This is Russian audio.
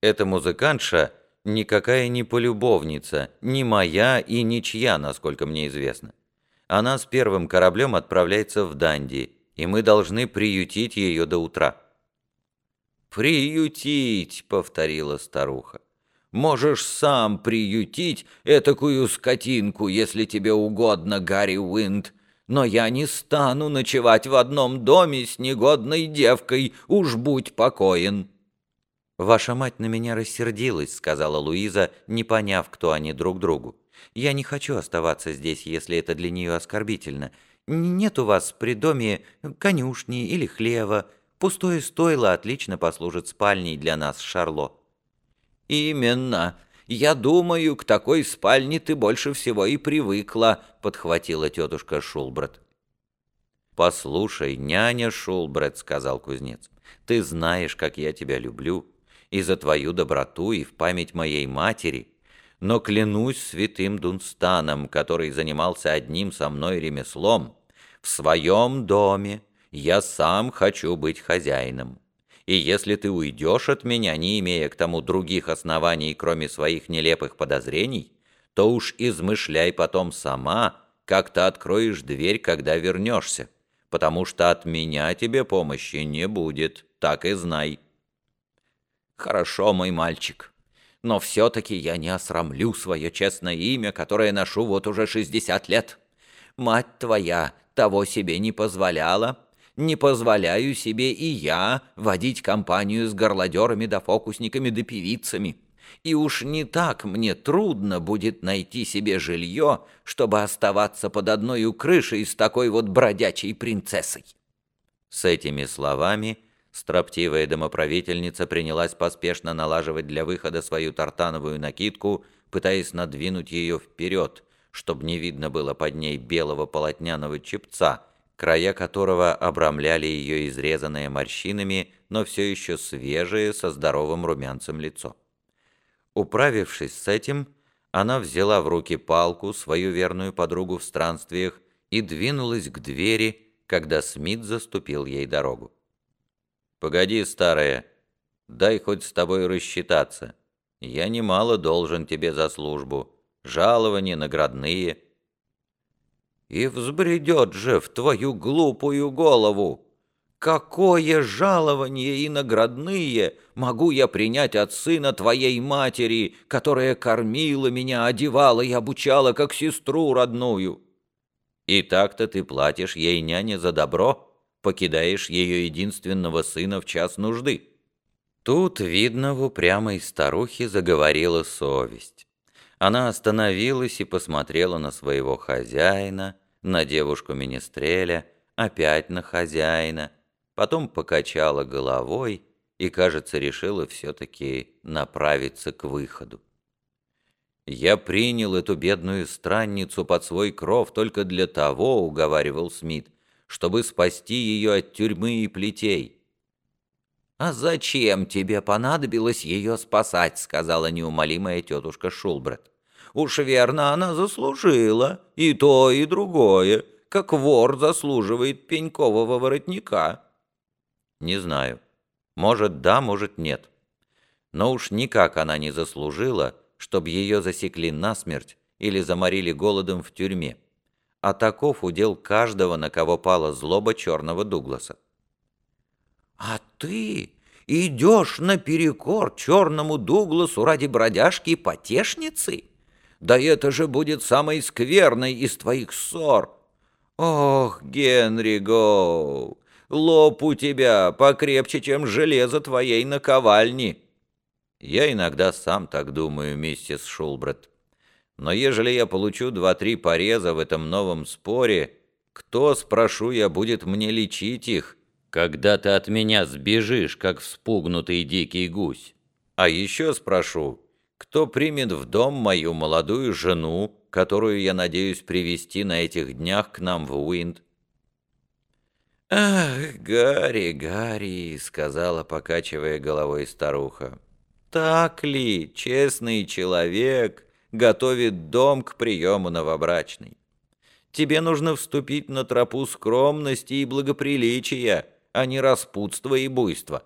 Эта музыкантша никакая не полюбовница, не моя и ничья, насколько мне известно. Она с первым кораблем отправляется в Данди, и мы должны приютить ее до утра». «Приютить», — повторила старуха. «Можешь сам приютить этакую скотинку, если тебе угодно, Гарри Уинд. Но я не стану ночевать в одном доме с негодной девкой, уж будь покоен». «Ваша мать на меня рассердилась», — сказала Луиза, не поняв, кто они друг другу. «Я не хочу оставаться здесь, если это для нее оскорбительно. Нет у вас при доме конюшни или хлева. Пустое стойло отлично послужит спальней для нас, Шарло». «Именно. Я думаю, к такой спальне ты больше всего и привыкла», — подхватила тетушка Шулбрат. «Послушай, няня Шулбрат», — сказал кузнец, — «ты знаешь, как я тебя люблю» и за твою доброту, и в память моей матери, но клянусь святым Дунстаном, который занимался одним со мной ремеслом, в своем доме я сам хочу быть хозяином. И если ты уйдешь от меня, не имея к тому других оснований, кроме своих нелепых подозрений, то уж измышляй потом сама, как ты откроешь дверь, когда вернешься, потому что от меня тебе помощи не будет, так и знай». «Хорошо, мой мальчик. Но все-таки я не осрамлю свое честное имя, которое ношу вот уже 60 лет. Мать твоя того себе не позволяла. Не позволяю себе и я водить компанию с горлодерами да фокусниками да певицами. И уж не так мне трудно будет найти себе жилье, чтобы оставаться под одной крышей с такой вот бродячей принцессой». С этими словами Строптивая домоправительница принялась поспешно налаживать для выхода свою тартановую накидку, пытаясь надвинуть ее вперед, чтобы не видно было под ней белого полотняного чепца, края которого обрамляли ее изрезанное морщинами, но все еще свежее, со здоровым румянцем лицо. Управившись с этим, она взяла в руки палку, свою верную подругу в странствиях, и двинулась к двери, когда Смит заступил ей дорогу. «Погоди, старая, дай хоть с тобой рассчитаться. Я немало должен тебе за службу. Жалования, наградные». «И взбредет же в твою глупую голову! Какое жалование и наградные могу я принять от сына твоей матери, которая кормила меня, одевала и обучала, как сестру родную?» «И так-то ты платишь ей няне за добро?» Покидаешь ее единственного сына в час нужды. Тут, видно, в упрямой старухе заговорила совесть. Она остановилась и посмотрела на своего хозяина, на девушку-министреля, опять на хозяина, потом покачала головой и, кажется, решила все-таки направиться к выходу. «Я принял эту бедную странницу под свой кров только для того, — уговаривал Смит, чтобы спасти ее от тюрьмы и плетей. «А зачем тебе понадобилось ее спасать?» — сказала неумолимая тетушка Шулбрет. «Уж верно, она заслужила и то, и другое, как вор заслуживает пенькового воротника». «Не знаю. Может, да, может, нет. Но уж никак она не заслужила, чтобы ее засекли насмерть или заморили голодом в тюрьме а таков удел каждого, на кого пала злоба черного Дугласа. «А ты идешь наперекор черному Дугласу ради бродяжки и потешницы? Да это же будет самой скверной из твоих ссор! Ох, Генри Гоу, лоб у тебя покрепче, чем железо твоей наковальни!» «Я иногда сам так думаю, миссис Шулбрет», но ежели я получу два-три пореза в этом новом споре, кто, спрошу я, будет мне лечить их, когда ты от меня сбежишь, как вспугнутый дикий гусь? А еще спрошу, кто примет в дом мою молодую жену, которую я надеюсь привести на этих днях к нам в Уинд?» «Ах, Гарри, Гарри», — сказала, покачивая головой старуха, — «так ли, честный человек, готовит дом к приему новобрачной. Тебе нужно вступить на тропу скромности и благоприличия, а не распутства и буйства.